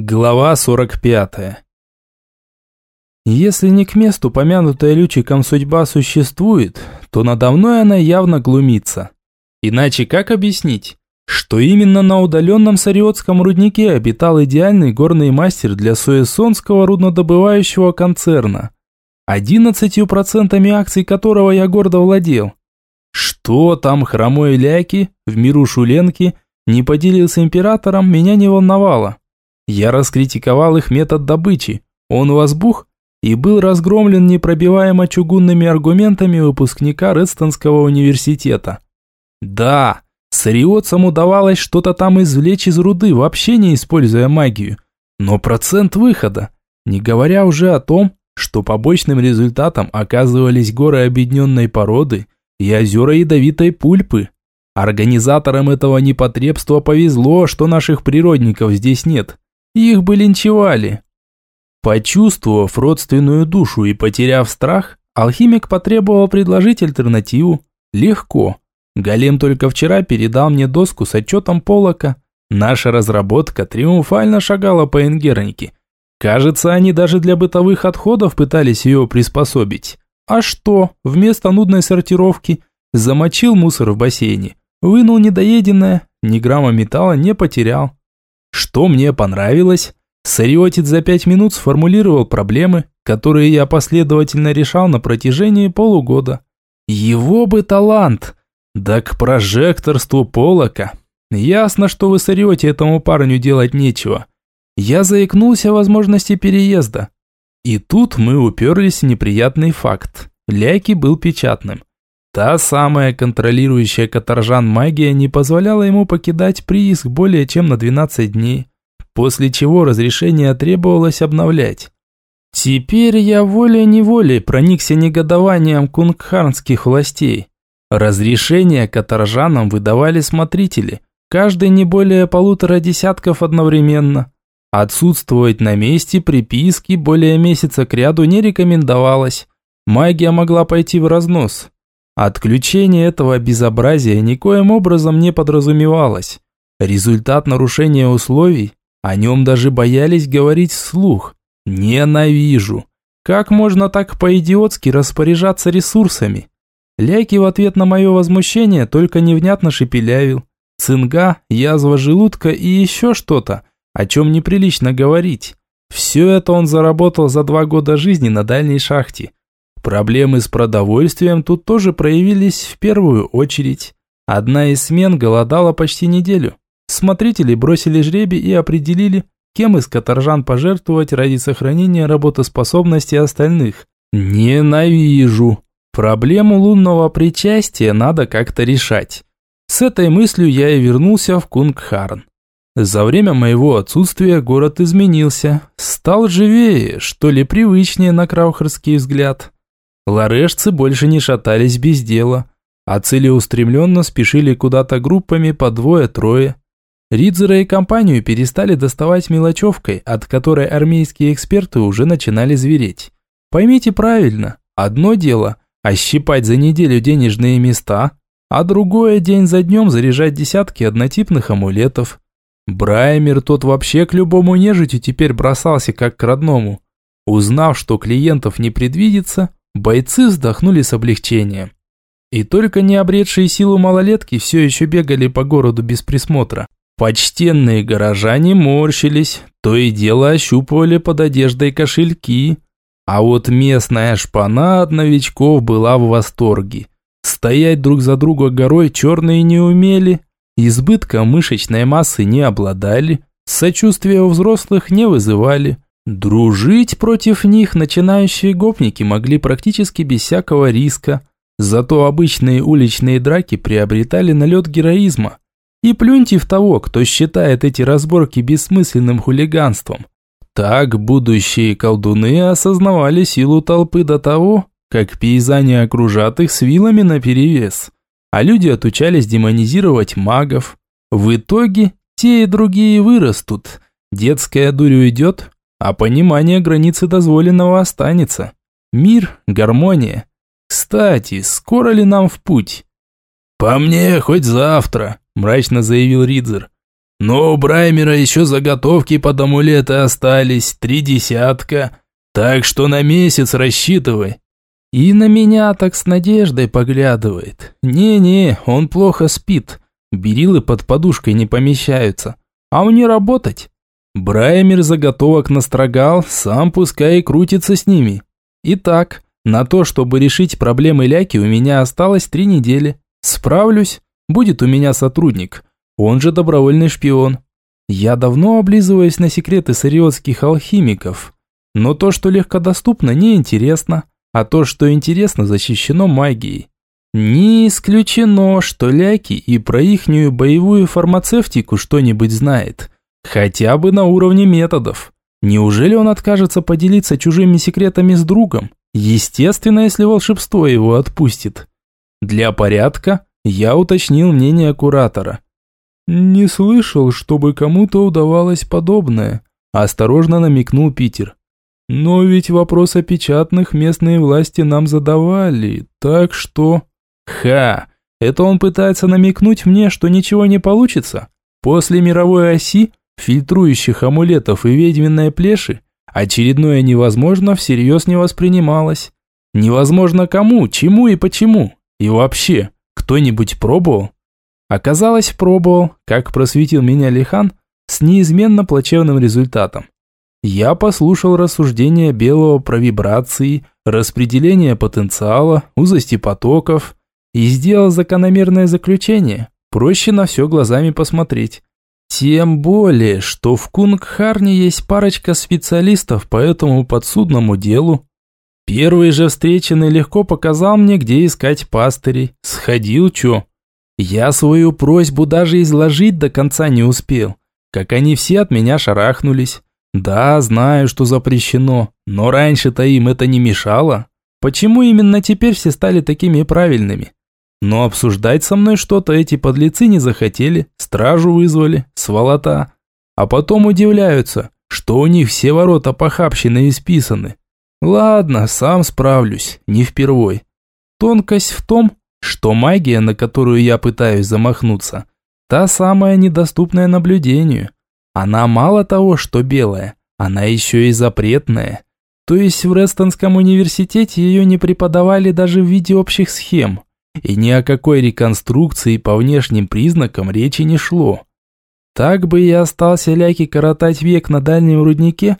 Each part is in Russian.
Глава 45. Если не к месту помянутая Лючиком судьба существует, то надо мной она явно глумится. Иначе как объяснить, что именно на удаленном Сариотском руднике обитал идеальный горный мастер для Суэссонского руднодобывающего концерна, 11% акций которого я гордо владел. Что там хромой ляки, в миру шуленки, не поделился императором, меня не волновало. Я раскритиковал их метод добычи. Он возбух и был разгромлен непробиваемо чугунными аргументами выпускника Редстонского университета. Да, сариотцам удавалось что-то там извлечь из руды, вообще не используя магию. Но процент выхода, не говоря уже о том, что побочным результатом оказывались горы объединенной породы и озера ядовитой пульпы. Организаторам этого непотребства повезло, что наших природников здесь нет. Их бы линчевали. Почувствовав родственную душу и потеряв страх, алхимик потребовал предложить альтернативу. Легко. Голем только вчера передал мне доску с отчетом Полока. Наша разработка триумфально шагала по Энгернике. Кажется, они даже для бытовых отходов пытались ее приспособить. А что, вместо нудной сортировки, замочил мусор в бассейне, вынул недоеденное, ни грамма металла не потерял. Что мне понравилось? Сариотит за пять минут сформулировал проблемы, которые я последовательно решал на протяжении полугода. Его бы талант! Да к прожекторству Полока. Ясно, что в Сариоте этому парню делать нечего. Я заикнулся о возможности переезда. И тут мы уперлись в неприятный факт. Ляки был печатным. Та самая контролирующая каторжан магия не позволяла ему покидать прииск более чем на 12 дней, после чего разрешение требовалось обновлять. Теперь я волей-неволей проникся негодованием кунгхарнских властей. Разрешения каторжанам выдавали смотрители, каждый не более полутора десятков одновременно. Отсутствовать на месте приписки более месяца кряду не рекомендовалось. Магия могла пойти в разнос. Отключение этого безобразия никоим образом не подразумевалось. Результат нарушения условий, о нем даже боялись говорить вслух. Ненавижу. Как можно так по-идиотски распоряжаться ресурсами? Ляки в ответ на мое возмущение только невнятно шепелявил. Цинга, язва желудка и еще что-то, о чем неприлично говорить. Все это он заработал за два года жизни на дальней шахте. Проблемы с продовольствием тут тоже проявились в первую очередь. Одна из смен голодала почти неделю. Смотрители бросили жребий и определили, кем из каторжан пожертвовать ради сохранения работоспособности остальных. Ненавижу. Проблему лунного причастия надо как-то решать. С этой мыслью я и вернулся в Кунгхарн. За время моего отсутствия город изменился, стал живее, что ли привычнее на краухерский взгляд. Ларешцы больше не шатались без дела, а целеустремленно спешили куда-то группами по двое-трое. Ридзера и компанию перестали доставать мелочевкой, от которой армейские эксперты уже начинали звереть. Поймите правильно, одно дело – ощипать за неделю денежные места, а другое день за днем заряжать десятки однотипных амулетов. Браймер тот вообще к любому нежитю теперь бросался как к родному. Узнав, что клиентов не предвидится, Бойцы вздохнули с облегчением. И только не обретшие силу малолетки все еще бегали по городу без присмотра. Почтенные горожане морщились, то и дело ощупывали под одеждой кошельки. А вот местная шпана от новичков была в восторге. Стоять друг за друга горой черные не умели, избытка мышечной массы не обладали, сочувствия у взрослых не вызывали – Дружить против них начинающие гопники могли практически без всякого риска, зато обычные уличные драки приобретали налет героизма. И плюньте в того, кто считает эти разборки бессмысленным хулиганством. Так будущие колдуны осознавали силу толпы до того, как пейзане окружат их с вилами наперевес, а люди отучались демонизировать магов. В итоге те и другие вырастут, детская дурь уйдет, а понимание границы дозволенного останется. Мир, гармония. Кстати, скоро ли нам в путь? По мне, хоть завтра, мрачно заявил Ридзер. Но у Браймера еще заготовки под амулеты остались, три десятка. Так что на месяц рассчитывай. И на меня так с надеждой поглядывает. Не-не, он плохо спит. Берилы под подушкой не помещаются. А мне работать? Браймер заготовок настрогал, сам пускай и крутится с ними. Итак, на то, чтобы решить проблемы Ляки, у меня осталось три недели. Справлюсь, будет у меня сотрудник, он же добровольный шпион. Я давно облизываюсь на секреты сариотских алхимиков, но то, что легкодоступно, не интересно, а то, что интересно, защищено магией. Не исключено, что Ляки и про ихнюю боевую фармацевтику что-нибудь знает, хотя бы на уровне методов. Неужели он откажется поделиться чужими секретами с другом? Естественно, если волшебство его отпустит. Для порядка я уточнил мнение куратора. «Не слышал, чтобы кому-то удавалось подобное», – осторожно намекнул Питер. «Но ведь вопрос о печатных местные власти нам задавали, так что...» «Ха! Это он пытается намекнуть мне, что ничего не получится? После мировой оси, фильтрующих амулетов и ведьминой плеши, Очередное невозможно всерьез не воспринималось. Невозможно кому, чему и почему. И вообще, кто-нибудь пробовал? Оказалось, пробовал, как просветил меня Лихан, с неизменно плачевным результатом. Я послушал рассуждения Белого про вибрации, распределение потенциала, узости потоков и сделал закономерное заключение. Проще на все глазами посмотреть. Тем более, что в Кунгхарне есть парочка специалистов по этому подсудному делу. Первый же встреченный легко показал мне, где искать пастырей. Сходил чё. Я свою просьбу даже изложить до конца не успел, как они все от меня шарахнулись. Да, знаю, что запрещено, но раньше-то им это не мешало. Почему именно теперь все стали такими правильными? Но обсуждать со мной что-то эти подлецы не захотели, стражу вызвали, сволота. А потом удивляются, что у них все ворота похабщины исписаны. Ладно, сам справлюсь, не впервой. Тонкость в том, что магия, на которую я пытаюсь замахнуться, та самая недоступная наблюдению. Она мало того, что белая, она еще и запретная. То есть в Рестонском университете ее не преподавали даже в виде общих схем и ни о какой реконструкции по внешним признакам речи не шло. Так бы и остался Ляки коротать век на дальнем руднике,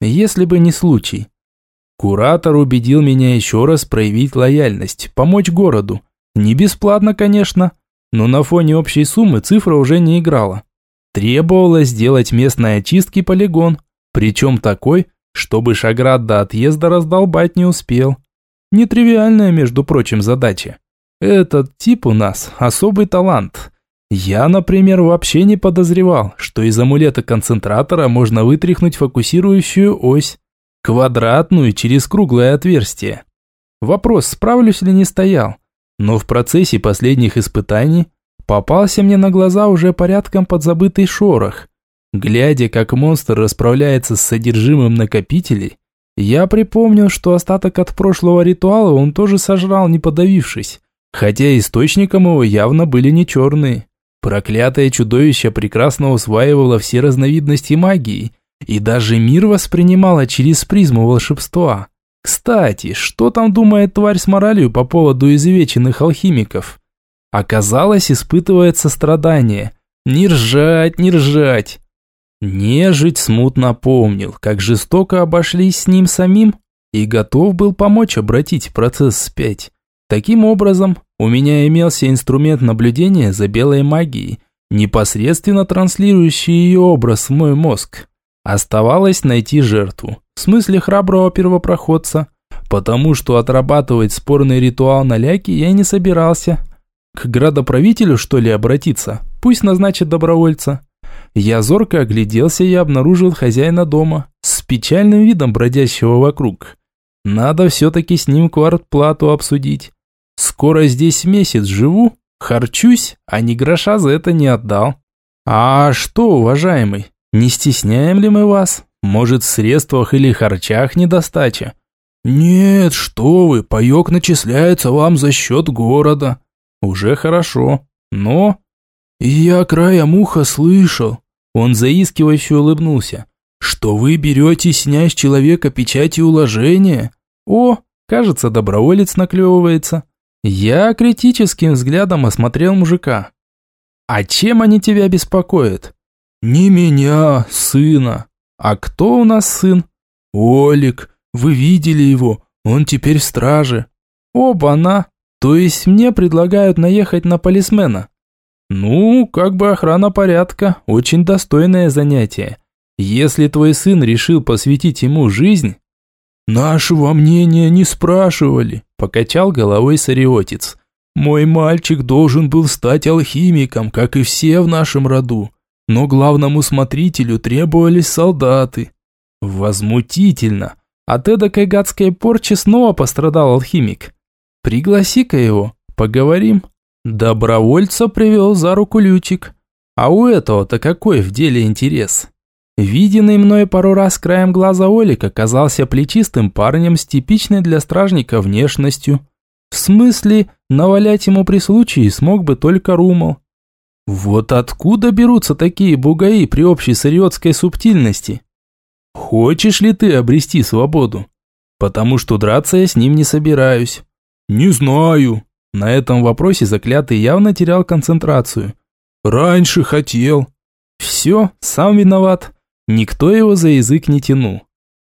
если бы не случай. Куратор убедил меня еще раз проявить лояльность, помочь городу. Не бесплатно, конечно, но на фоне общей суммы цифра уже не играла. Требовалось сделать местной очистки полигон, причем такой, чтобы Шаград до отъезда раздолбать не успел. Нетривиальная, между прочим, задача. Этот тип у нас особый талант. Я, например, вообще не подозревал, что из амулета концентратора можно вытряхнуть фокусирующую ось, квадратную через круглое отверстие. Вопрос, справлюсь ли не стоял, но в процессе последних испытаний попался мне на глаза уже порядком подзабытый шорох. Глядя, как монстр расправляется с содержимым накопителей, я припомнил, что остаток от прошлого ритуала он тоже сожрал, не подавившись. Хотя источником его явно были не черные. Проклятое чудовище прекрасно усваивало все разновидности магии и даже мир воспринимало через призму волшебства. Кстати, что там думает тварь с моралью по поводу изувеченных алхимиков? Оказалось, испытывает сострадание. Не ржать, не ржать. Нежить смутно помнил, как жестоко обошлись с ним самим и готов был помочь обратить процесс вспять. Таким образом, у меня имелся инструмент наблюдения за белой магией, непосредственно транслирующий ее образ в мой мозг. Оставалось найти жертву, в смысле храброго первопроходца, потому что отрабатывать спорный ритуал на ляке я не собирался. К градоправителю, что ли, обратиться? Пусть назначит добровольца. Я зорко огляделся и обнаружил хозяина дома, с печальным видом бродящего вокруг. Надо все-таки с ним квартплату обсудить. Скоро здесь месяц живу, харчусь, а ни гроша за это не отдал. А что, уважаемый, не стесняем ли мы вас? Может, в средствах или харчах недостача? Нет, что вы, паёк начисляется вам за счет города. Уже хорошо, но... «Я краем уха слышал». Он заискивающе улыбнулся. «Что вы берете снять с человека печати уложения?» «О, кажется, доброволец наклевывается». Я критическим взглядом осмотрел мужика. «А чем они тебя беспокоят?» «Не меня, сына». «А кто у нас сын?» «Олик. Вы видели его? Он теперь в страже». «Оба-на! То есть мне предлагают наехать на полисмена?» «Ну, как бы охрана порядка, очень достойное занятие. Если твой сын решил посвятить ему жизнь...» «Нашего мнения не спрашивали», – покачал головой сариотец. «Мой мальчик должен был стать алхимиком, как и все в нашем роду, но главному смотрителю требовались солдаты». «Возмутительно! От эдакой гадской порчи снова пострадал алхимик. Пригласи-ка его, поговорим». Добровольца привел за руку Лютик. А у этого-то какой в деле интерес? Виденный мной пару раз краем глаза Олик оказался плечистым парнем с типичной для стражника внешностью. В смысле, навалять ему при случае смог бы только Румал. Вот откуда берутся такие бугаи при общей сырьетской субтильности? Хочешь ли ты обрести свободу? Потому что драться я с ним не собираюсь. Не знаю. На этом вопросе заклятый явно терял концентрацию. Раньше хотел. Все, сам виноват. Никто его за язык не тянул.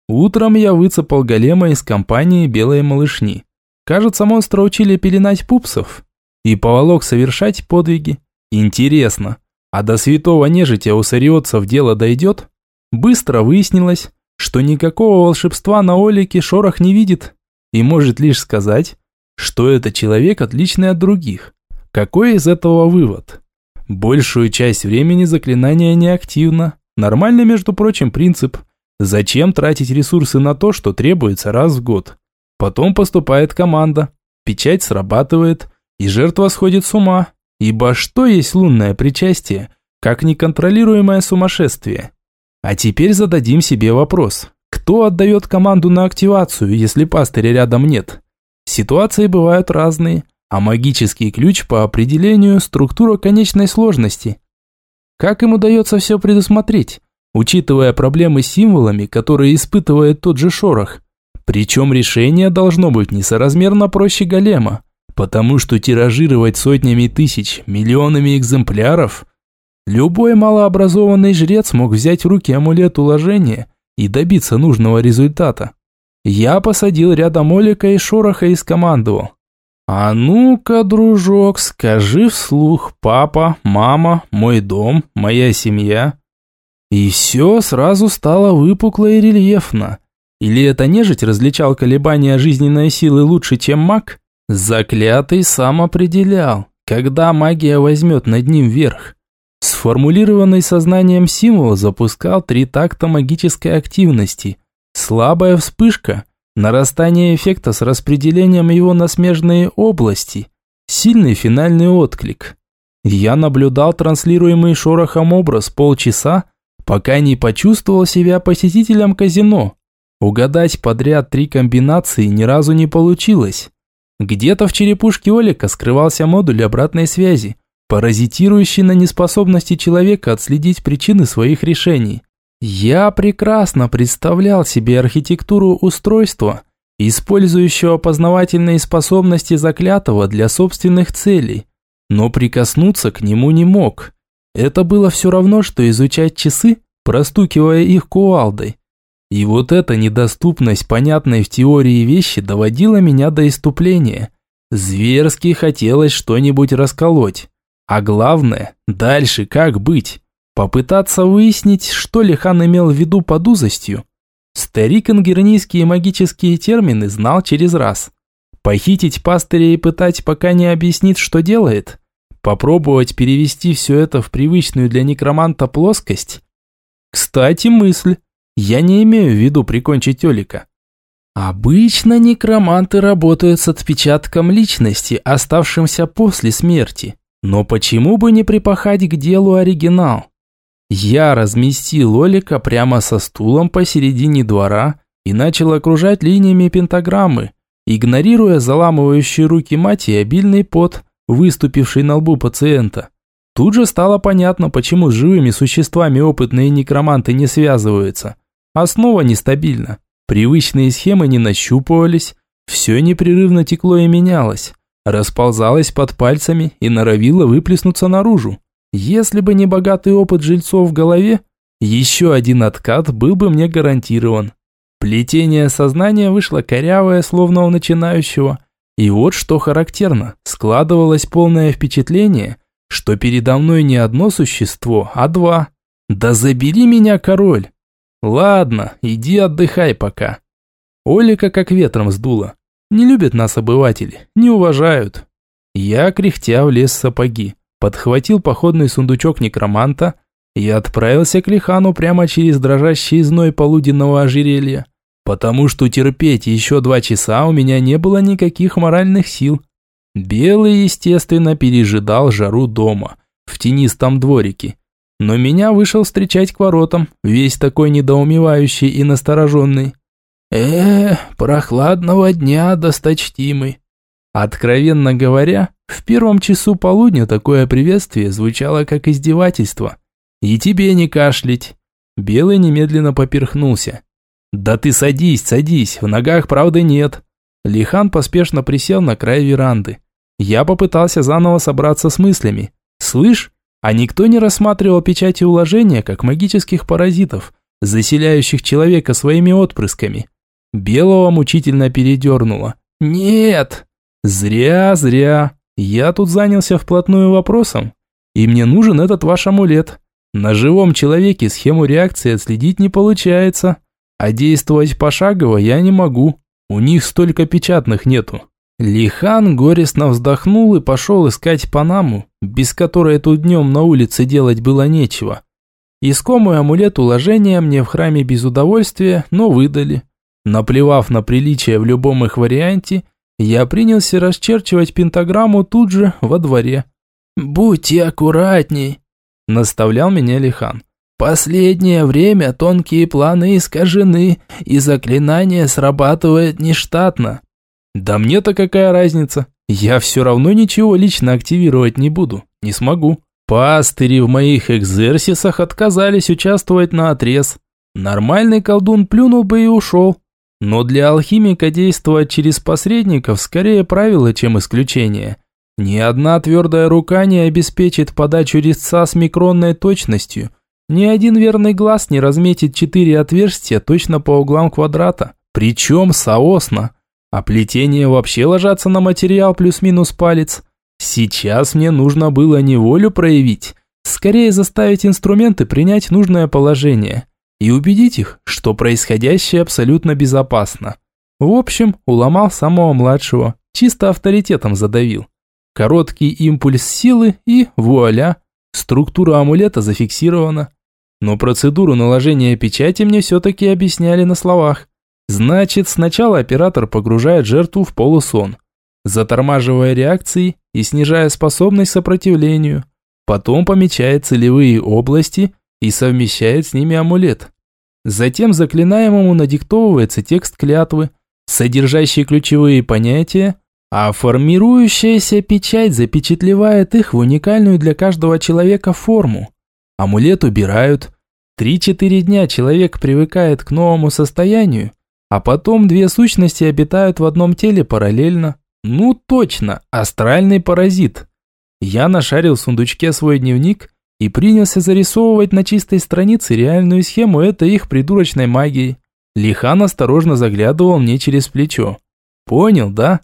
Утром я выцепал голема из компании белой малышни. Кажется, монстра учили пеленать пупсов. И поволок совершать подвиги. Интересно, а до святого нежитя у сариотцев дело дойдет? Быстро выяснилось, что никакого волшебства на Олике Шорох не видит и может лишь сказать, что это человек отличный от других. Какой из этого вывод? Большую часть времени заклинание неактивно, Нормальный, между прочим, принцип. Зачем тратить ресурсы на то, что требуется раз в год? Потом поступает команда, печать срабатывает, и жертва сходит с ума. Ибо что есть лунное причастие, как неконтролируемое сумасшествие? А теперь зададим себе вопрос. Кто отдает команду на активацию, если пастыря рядом нет? Ситуации бывают разные, а магический ключ по определению – структура конечной сложности. Как им удается все предусмотреть, учитывая проблемы с символами, которые испытывает тот же шорох? Причем решение должно быть несоразмерно проще голема, потому что тиражировать сотнями тысяч, миллионами экземпляров Любой малообразованный жрец мог взять в руки амулет уложения и добиться нужного результата. Я посадил рядом Олика и Шороха и скомандовал. «А ну-ка, дружок, скажи вслух, папа, мама, мой дом, моя семья». И все сразу стало выпукло и рельефно. Или это нежить различал колебания жизненной силы лучше, чем маг? Заклятый сам определял, когда магия возьмет над ним верх. Сформулированный сознанием символ запускал три такта магической активности. Слабая вспышка – нарастание эффекта с распределением его на смежные области, сильный финальный отклик. Я наблюдал транслируемый шорохом образ полчаса, пока не почувствовал себя посетителем казино. Угадать подряд три комбинации ни разу не получилось. Где-то в черепушке Олика скрывался модуль обратной связи, паразитирующий на неспособности человека отследить причины своих решений. Я прекрасно представлял себе архитектуру устройства, использующего познавательные способности заклятого для собственных целей, но прикоснуться к нему не мог. Это было все равно, что изучать часы, простукивая их кувалдой. И вот эта недоступность понятной в теории вещи доводила меня до иступления. Зверски хотелось что-нибудь расколоть. А главное, дальше как быть? Попытаться выяснить, что Лихан имел в виду под узостью. Старик ингернийские магические термины знал через раз. Похитить пастыря и пытать, пока не объяснит, что делает? Попробовать перевести все это в привычную для некроманта плоскость? Кстати, мысль. Я не имею в виду прикончить Олика. Обычно некроманты работают с отпечатком личности, оставшимся после смерти. Но почему бы не припахать к делу оригинал? Я разместил Олика прямо со стулом посередине двора и начал окружать линиями пентаграммы, игнорируя заламывающие руки мать и обильный пот, выступивший на лбу пациента. Тут же стало понятно, почему с живыми существами опытные некроманты не связываются. Основа нестабильна. Привычные схемы не нащупывались, все непрерывно текло и менялось. Расползалось под пальцами и норовило выплеснуться наружу. Если бы не богатый опыт жильцов в голове, еще один откат был бы мне гарантирован. Плетение сознания вышло корявое, словно у начинающего. И вот что характерно, складывалось полное впечатление, что передо мной не одно существо, а два. Да забери меня, король! Ладно, иди отдыхай пока. Олика как ветром сдуло. Не любят нас обыватели, не уважают. Я, кряхтя, влез в сапоги, подхватил походный сундучок некроманта и отправился к Лихану прямо через дрожащий зной полуденного ожерелья, потому что терпеть еще два часа у меня не было никаких моральных сил. Белый, естественно, пережидал жару дома, в тенистом дворике. Но меня вышел встречать к воротам, весь такой недоумевающий и настороженный. э прохладного дня, досточтимый». Откровенно говоря, в первом часу полудня такое приветствие звучало как издевательство. «И тебе не кашлять!» Белый немедленно поперхнулся. «Да ты садись, садись, в ногах правды нет!» Лихан поспешно присел на край веранды. Я попытался заново собраться с мыслями. «Слышь, а никто не рассматривал печати уложения как магических паразитов, заселяющих человека своими отпрысками?» Белого мучительно передернуло. «Нет!» «Зря, зря. Я тут занялся вплотную вопросом, и мне нужен этот ваш амулет. На живом человеке схему реакции отследить не получается, а действовать пошагово я не могу. У них столько печатных нету. Лихан горестно вздохнул и пошел искать Панаму, без которой тут днем на улице делать было нечего. Искомый амулет уложения мне в храме без удовольствия, но выдали. Наплевав на приличие в любом их варианте, я принялся расчерчивать пентаграмму тут же во дворе. «Будьте аккуратней», наставлял меня Лихан. Последнее время тонкие планы искажены, и заклинание срабатывает нештатно. Да мне-то какая разница? Я все равно ничего лично активировать не буду, не смогу. Пастыри в моих экзерсисах отказались участвовать на отрез. Нормальный колдун плюнул бы и ушел. Но для алхимика действовать через посредников скорее правило, чем исключение – ни одна твердая рука не обеспечит подачу резца с микронной точностью. Ни один верный глаз не разметит четыре отверстия точно по углам квадрата. Причем соосно. А плетения вообще ложатся на материал плюс-минус палец. Сейчас мне нужно было не волю проявить, скорее заставить инструменты принять нужное положение и убедить их, что происходящее абсолютно безопасно. В общем, уломал самого младшего, чисто авторитетом задавил. Короткий импульс силы и вуаля, структура амулета зафиксирована. Но процедуру наложения печати мне все-таки объясняли на словах. Значит, сначала оператор погружает жертву в полусон, затормаживая реакции и снижая способность к сопротивлению. Потом помечает целевые области и совмещает с ними амулет. Затем заклинаемому надиктовывается текст клятвы, содержащий ключевые понятия, а формирующаяся печать запечатлевает их в уникальную для каждого человека форму. Амулет убирают. Три-четыре дня человек привыкает к новому состоянию, а потом две сущности обитают в одном теле параллельно. Ну точно, астральный паразит. Я нашарил в сундучке свой дневник и принялся зарисовывать на чистой странице реальную схему этой их придурочной магии. Лихан осторожно заглядывал мне через плечо. Понял, да?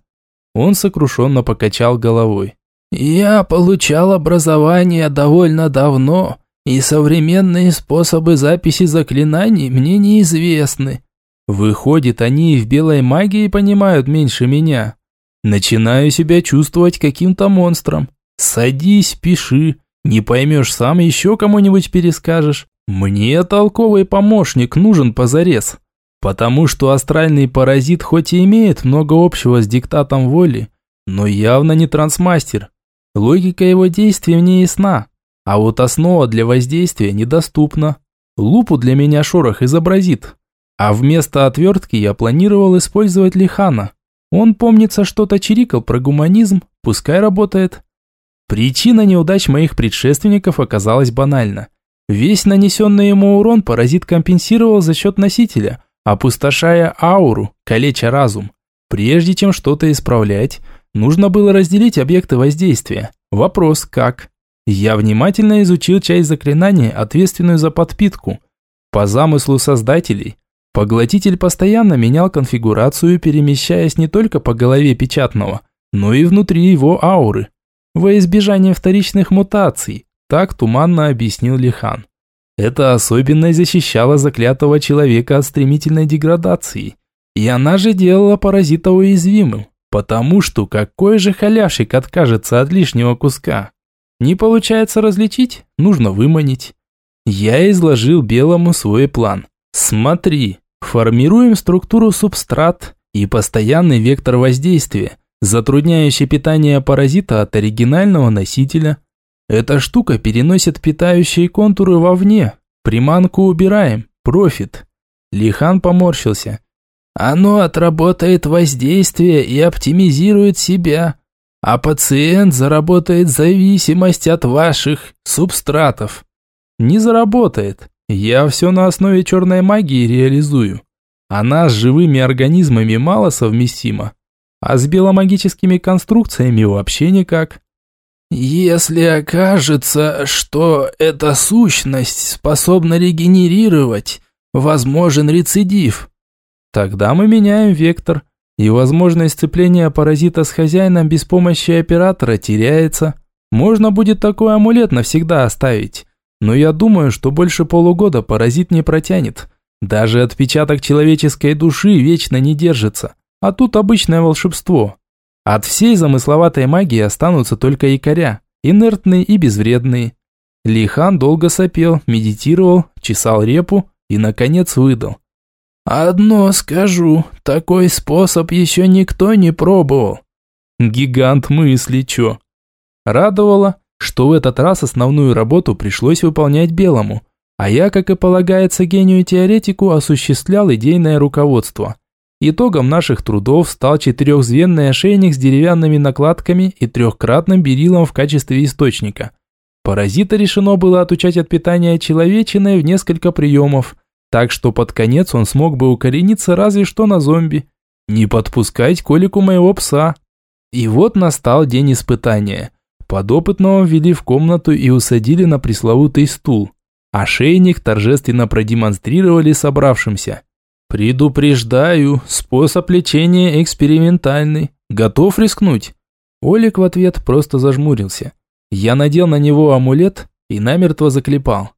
Он сокрушенно покачал головой. «Я получал образование довольно давно, и современные способы записи заклинаний мне неизвестны. Выходит, они и в белой магии понимают меньше меня. Начинаю себя чувствовать каким-то монстром. Садись, пиши. Не поймешь сам, еще кому-нибудь перескажешь. Мне толковый помощник нужен позарез. Потому что астральный паразит хоть и имеет много общего с диктатом воли, но явно не трансмастер. Логика его действий мне ясна, а вот основа для воздействия недоступна. Лупу для меня шорох изобразит. А вместо отвертки я планировал использовать лихана. Он, помнится, что-то чирикал про гуманизм, пускай работает. Причина неудач моих предшественников оказалась банальна. Весь нанесенный ему урон паразит компенсировал за счет носителя, опустошая ауру, калеча разум. Прежде чем что-то исправлять, нужно было разделить объекты воздействия. Вопрос как? Я внимательно изучил часть заклинания, ответственную за подпитку. По замыслу создателей, поглотитель постоянно менял конфигурацию, перемещаясь не только по голове печатного, но и внутри его ауры. Во избежание вторичных мутаций, так туманно объяснил Лихан. Эта особенность защищала заклятого человека от стремительной деградации. И она же делала паразита уязвимым, потому что какой же халявщик откажется от лишнего куска? Не получается различить, нужно выманить. Я изложил Белому свой план. Смотри, формируем структуру субстрат и постоянный вектор воздействия, затрудняющий питание паразита от оригинального носителя. Эта штука переносит питающие контуры вовне. Приманку убираем. Профит. Лихан поморщился. Оно отработает воздействие и оптимизирует себя, а пациент заработает зависимость от ваших субстратов. Не заработает. Я все на основе черной магии реализую. Она с живыми организмами мало совместима, а с биомагическими конструкциями вообще никак. Если окажется, что эта сущность способна регенерировать, возможен рецидив. Тогда мы меняем вектор, и возможность сцепления паразита с хозяином без помощи оператора теряется. Можно будет такой амулет навсегда оставить. Но я думаю, что больше полугода паразит не протянет. Даже отпечаток человеческой души вечно не держится. А тут обычное волшебство. От всей замысловатой магии останутся только якоря, инертные и безвредные. Лихан долго сопел, медитировал, чесал репу и, наконец, выдал. «Одно скажу, такой способ еще никто не пробовал». Гигант мысли, чё? Радовало, что в этот раз основную работу пришлось выполнять белому, а я, как и полагается гению-теоретику, осуществлял идейное руководство. Итогом наших трудов стал четырехзвенный ошейник с деревянными накладками и трехкратным берилом в качестве источника. Паразита решено было отучать от питания человечиной в несколько приемов, так что под конец он смог бы укорениться разве что на зомби. Не подпускать колику моего пса. И вот настал день испытания. Подопытного ввели в комнату и усадили на пресловутый стул. Ошейник торжественно продемонстрировали собравшимся. «Предупреждаю, способ лечения экспериментальный. Готов рискнуть?» Олик в ответ просто зажмурился. Я надел на него амулет и намертво заклепал.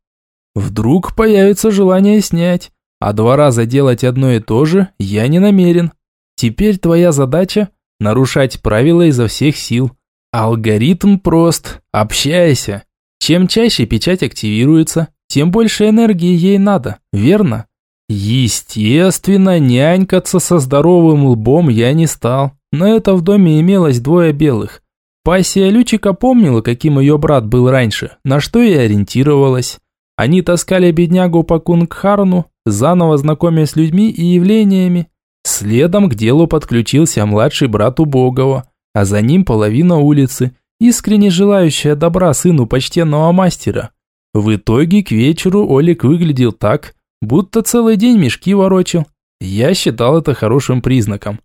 Вдруг появится желание снять, а два раза делать одно и то же я не намерен. Теперь твоя задача – нарушать правила изо всех сил. Алгоритм прост, общайся. Чем чаще печать активируется, тем больше энергии ей надо, верно? Естественно, нянькаться со здоровым лбом я не стал. Но это в доме имелось двое белых. Пассия Лючика помнила, каким ее брат был раньше, на что и ориентировалась. Они таскали беднягу по Кунгхарну, заново знакомясь с людьми и явлениями. Следом к делу подключился младший брат убогого, а за ним половина улицы, искренне желающая добра сыну почтенного мастера. В итоге к вечеру Олег выглядел так, будто целый день мешки ворочил. Я считал это хорошим признаком.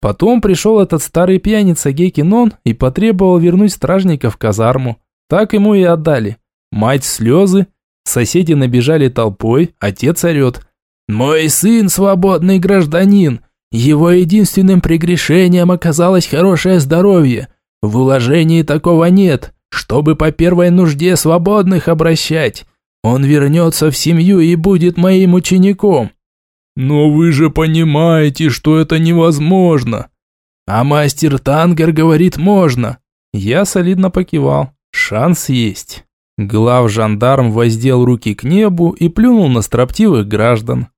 Потом пришел этот старый пьяница Гекинон и потребовал вернуть стражника в казарму. Так ему и отдали. Мать слезы, соседи набежали толпой, отец орет. «Мой сын свободный гражданин. Его единственным прегрешением оказалось хорошее здоровье. В уложении такого нет, чтобы по первой нужде свободных обращать. Он вернется в семью и будет моим учеником. Но вы же понимаете, что это невозможно. А мастер Тангер говорит можно. Я солидно покивал. Шанс есть. Глав жандарм воздел руки к небу и плюнул на строптивых граждан.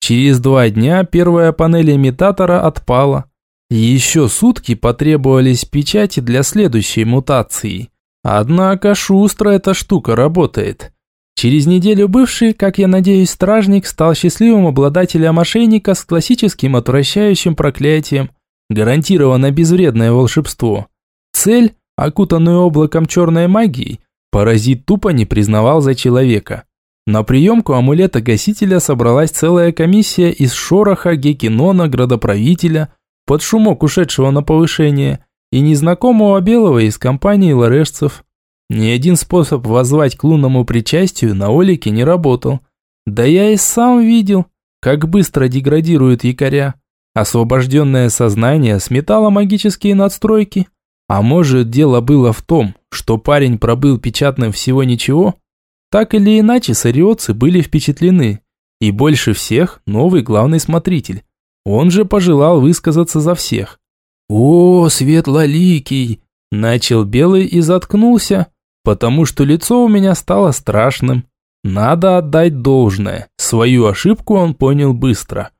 Через два дня первая панель имитатора отпала. Еще сутки потребовались печати для следующей мутации. Однако шустро эта штука работает. Через неделю бывший, как я надеюсь, стражник стал счастливым обладателем ошейника с классическим отвращающим проклятием, гарантированно безвредное волшебство. Цель Окутанный облаком черной магии, паразит тупо не признавал за человека. На приемку амулета-гасителя собралась целая комиссия из шороха, гекинона, градоправителя, под шумок ушедшего на повышение, и незнакомого белого из компании ларешцев. Ни один способ воззвать к лунному причастию на Олике не работал. Да я и сам видел, как быстро деградируют якоря. Освобожденное сознание сметало магические надстройки. А может, дело было в том, что парень пробыл печатным всего ничего? Так или иначе, сариотцы были впечатлены. И больше всех новый главный смотритель. Он же пожелал высказаться за всех. «О, светлоликий!» Начал белый и заткнулся, потому что лицо у меня стало страшным. Надо отдать должное. Свою ошибку он понял быстро.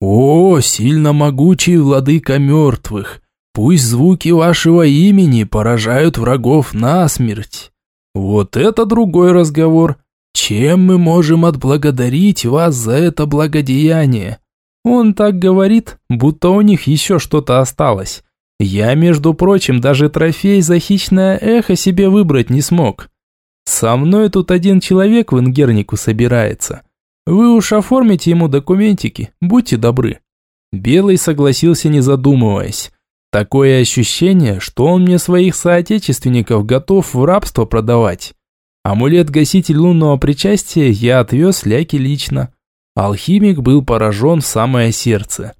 «О, сильно могучий владыка мертвых! Пусть звуки вашего имени поражают врагов насмерть!» Вот это другой разговор. Чем мы можем отблагодарить вас за это благодеяние? Он так говорит, будто у них еще что-то осталось. Я, между прочим, даже трофей за хищное эхо себе выбрать не смог. Со мной тут один человек в Ингернику собирается. Вы уж оформите ему документики, будьте добры. Белый согласился, не задумываясь. Такое ощущение, что он мне своих соотечественников готов в рабство продавать. Амулет-гаситель лунного причастия я отвез Ляки лично. Алхимик был поражен в самое сердце.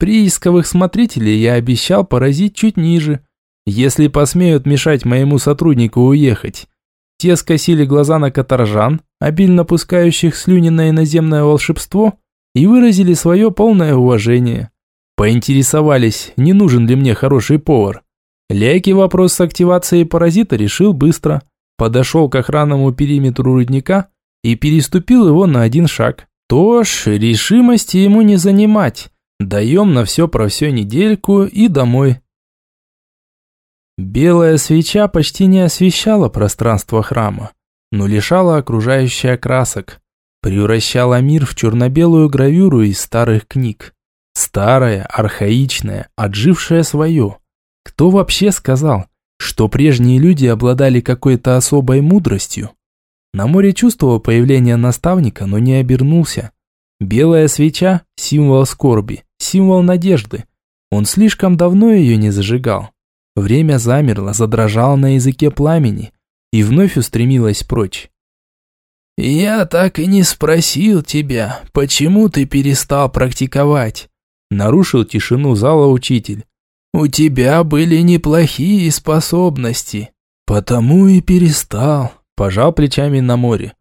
Приисковых смотрителей я обещал поразить чуть ниже, если посмеют мешать моему сотруднику уехать. Те скосили глаза на каторжан, обильно пускающих слюни на иноземное волшебство, и выразили свое полное уважение. Поинтересовались, не нужен ли мне хороший повар. Ляки вопрос с активацией паразита решил быстро. Подошел к охранному периметру рудника и переступил его на один шаг. То ж, решимости ему не занимать. Даем на все про все недельку и домой. Белая свеча почти не освещала пространство храма, но лишала окружающих красок, превращала мир в черно-белую гравюру из старых книг. Старая, архаичная, отжившая свое. Кто вообще сказал, что прежние люди обладали какой-то особой мудростью? На море чувствовал появление наставника, но не обернулся. Белая свеча – символ скорби, символ надежды. Он слишком давно ее не зажигал. Время замерло, задрожало на языке пламени и вновь устремилось прочь. «Я так и не спросил тебя, почему ты перестал практиковать?» Нарушил тишину зала учитель. «У тебя были неплохие способности, потому и перестал», пожал плечами на море.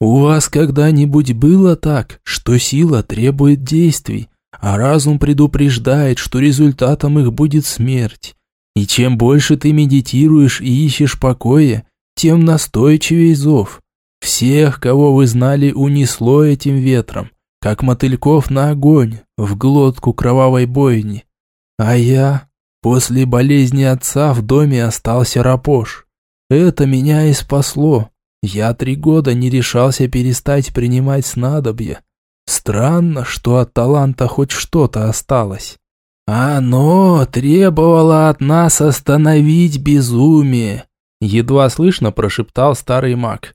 «У вас когда-нибудь было так, что сила требует действий, а разум предупреждает, что результатом их будет смерть? И чем больше ты медитируешь и ищешь покоя, тем настойчивее зов. Всех, кого вы знали, унесло этим ветром, как мотыльков на огонь, в глотку кровавой бойни. А я, после болезни отца, в доме остался рапош. Это меня и спасло. Я три года не решался перестать принимать снадобья. Странно, что от таланта хоть что-то осталось. «Оно требовало от нас остановить безумие», – едва слышно прошептал старый маг.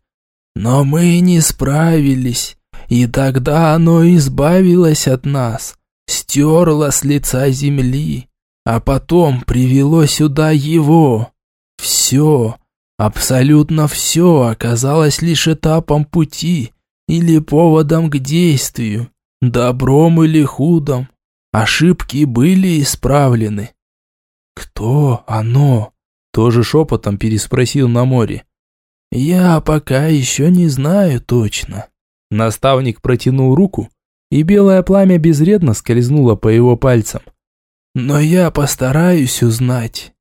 «Но мы не справились, и тогда оно избавилось от нас, стерло с лица земли, а потом привело сюда его. Все, абсолютно все оказалось лишь этапом пути или поводом к действию, добром или худом, Ошибки были исправлены. «Кто оно?» – тоже шепотом переспросил на море. «Я пока еще не знаю точно». Наставник протянул руку, и белое пламя безредно скользнуло по его пальцам. «Но я постараюсь узнать.